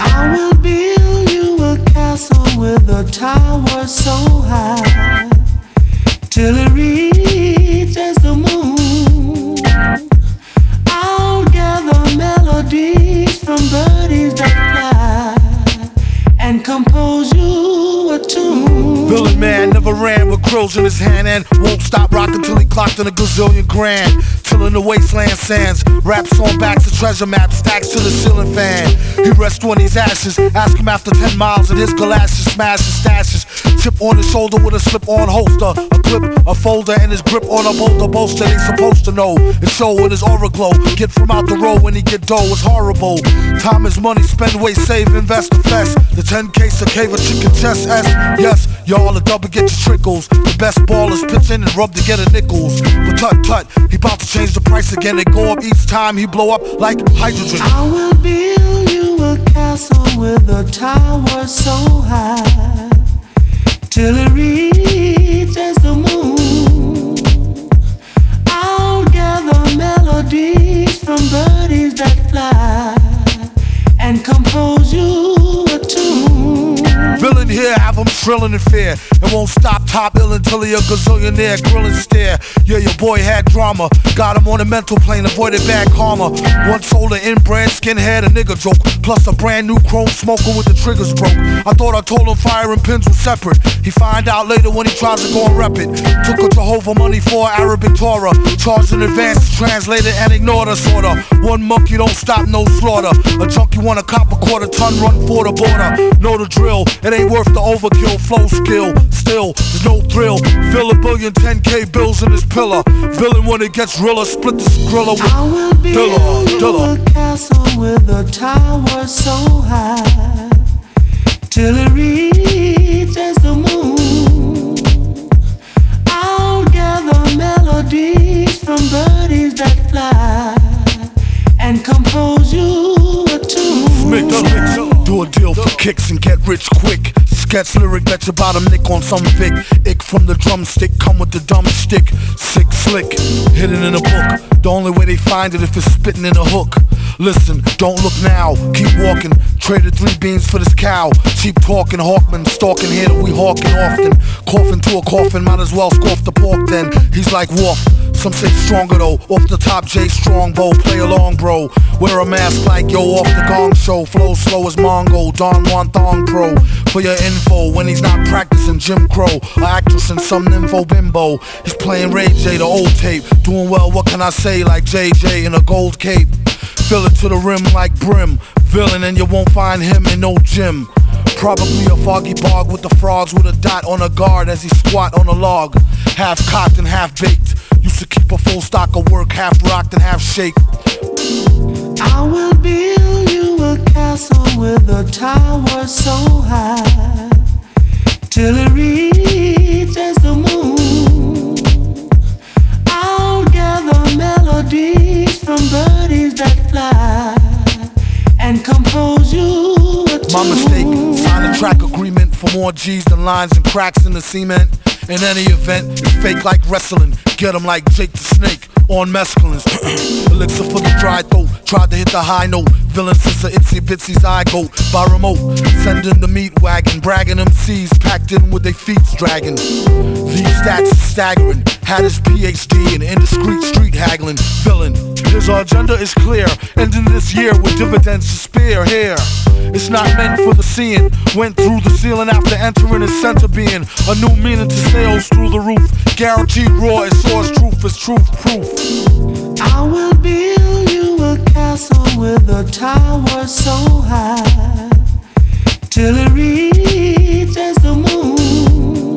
I will build you a castle with a tower so high till it reaches the moon. Ran with crows in his hand and won't stop rocking till he clocked in a gazillion grand. Tilling the wasteland sands, raps on backs of treasure maps, stacks to the ceiling fan. He rests on his ashes, ask him after 10 miles and his galoshes smash his stashes. Chip on his shoulder with a slip on holster, a clip, a folder, and his grip on a boulder bolster. They supposed to know. and show in his aura glow. Get from out the road when he get dough, it's horrible. Time is money, spend, waste, save, invest, invest. The 10K cave a chicken chest S. Yes, y'all a double get your trickles. The best ballers pitch in and rub to get a nickels. But tut tut, he bout to change the price again and go up each time he blow up like hydrogen. I will build you a castle with a tower so high till it reaches trilling in fear. And won't stop top ill until he a gazillionaire, grilling stare. Yeah, your boy had drama. Got him on a mental plane, avoided bad karma. One sold solar inbred skinhead, a nigga joke. Plus a brand new chrome smoker with the triggers broke. I thought I told him fire and pins were separate. He find out later when he tries to go and rep it. Took a Jehovah money for Arabic Torah. Charged in advance, translated and ignored us order. One monkey don't stop, no slaughter. A junkie want a cop a quarter ton, run for the border. Know the drill, it ain't worth the overkill. Flow skill, still, there's no thrill. Fill a billion 10k bills in his pillar. Villain when it gets realer, split the skrilla with I will Dilla, build Dilla. a castle with a tower so high till it reaches the moon. I'll gather melodies from birdies that fly and compose you a tune. Make mix. Do a deal for kicks and get rich quick. Sketch lyric, bet your bottom nick on some Vic. Ick from the drumstick, come with the dumb stick. Sick, slick, hidden in a book. The only way they find it if it's spitting in a hook. Listen, don't look now, keep walking. Traded three beans for this cow. Cheap talking, Hawkman, stalking here that we hawking often. Coughing to a coffin, might as well scoff the pork then. He's like Wolf. Some say stronger though. Off the top, Jay Strongbow, play along, bro. Wear a mask like yo off the gong show. Flow slow as Mongo, Don Juan Thong Pro. For your info, when he's not practicing Jim Crow, a actress in some nympho bimbo. He's playing Ray J, the old tape. Doing well, what can I say? Like JJ in a gold cape. Fill it to the rim like brim. Villain, and you won't find him in no gym. Probably a foggy bog with the frogs with a dot on a guard as he squat on a log. Half cocked and half baked. Used to keep a full stock of work, half rocked and half shake. I will build you a castle with a tower so high till it reaches the moon. I'll gather melodies from birdies that fly and compose you a tune. My mistake, sign a track agreement for more G's than lines and cracks in the cement. In any event, it's fake like wrestling. Get 'em like Jake the Snake on mescalines. Elixir for the dry throat. Tried to hit the high note. Villain sister itsy bitsy zygote by remote. Sending the meat wagon, bragging MCs packed in with their feet dragging. These stats are staggering. Had his PhD in indiscreet street haggling. Villain, his agenda is clear. Ending this year with dividends to spare here. It's not meant for the seeing. Went through the ceiling after entering his center being. A new meaning to sales through the roof. Guaranteed raw as source truth is truth proof. I will build castle with a tower so high till it reaches the moon.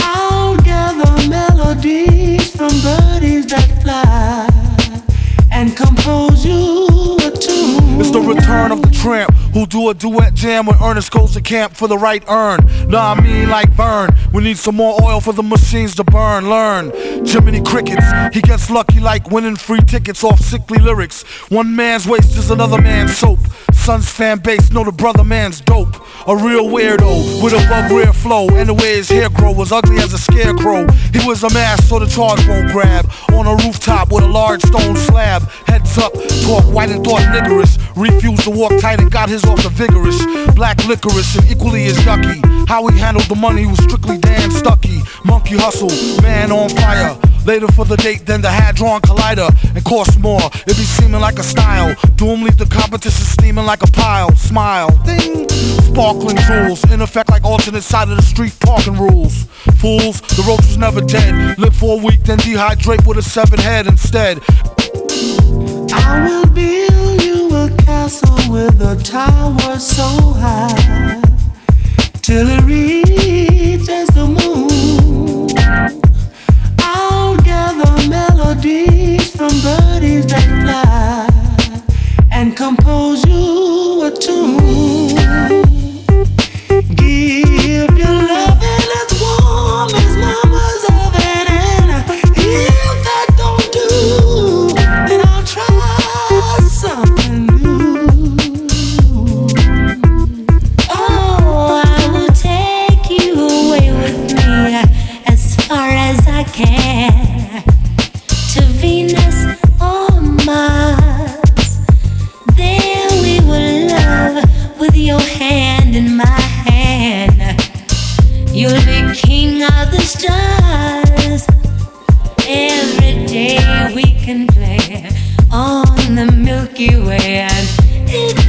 I'll gather melodies from birdies that fly It's the return of the tramp who do a duet jam when Ernest goes to camp for the right earn. Nah, I mean like burn. We need some more oil for the machines to burn. Learn. Jiminy Crickets, he gets lucky like winning free tickets off sickly lyrics. One man's waste is another man's soap. Son's fan base know the brother man's dope. A real weirdo with a bug rear flow. And the way his hair grow was ugly as a scarecrow. He was a mask so the charge won't grab. On a rooftop with a large stone slab. Heads up, talk white and thought niggerish. Refused to walk tight and got his off the vigorous. Black licorice and equally as yucky. How he handled the money was strictly Dan Stucky. Monkey hustle, man on fire. Later for the date than the Hadron Collider. And cost more, it be seeming like a style. Doom leave the competition steaming like a pile. Smile, ding. Sparkling jewels, in effect like alternate side of the street parking rules. Fools, the roach was never dead. Live for a week, then dehydrate with a seven head instead. I will build you a castle with a tower so high till it reaches you and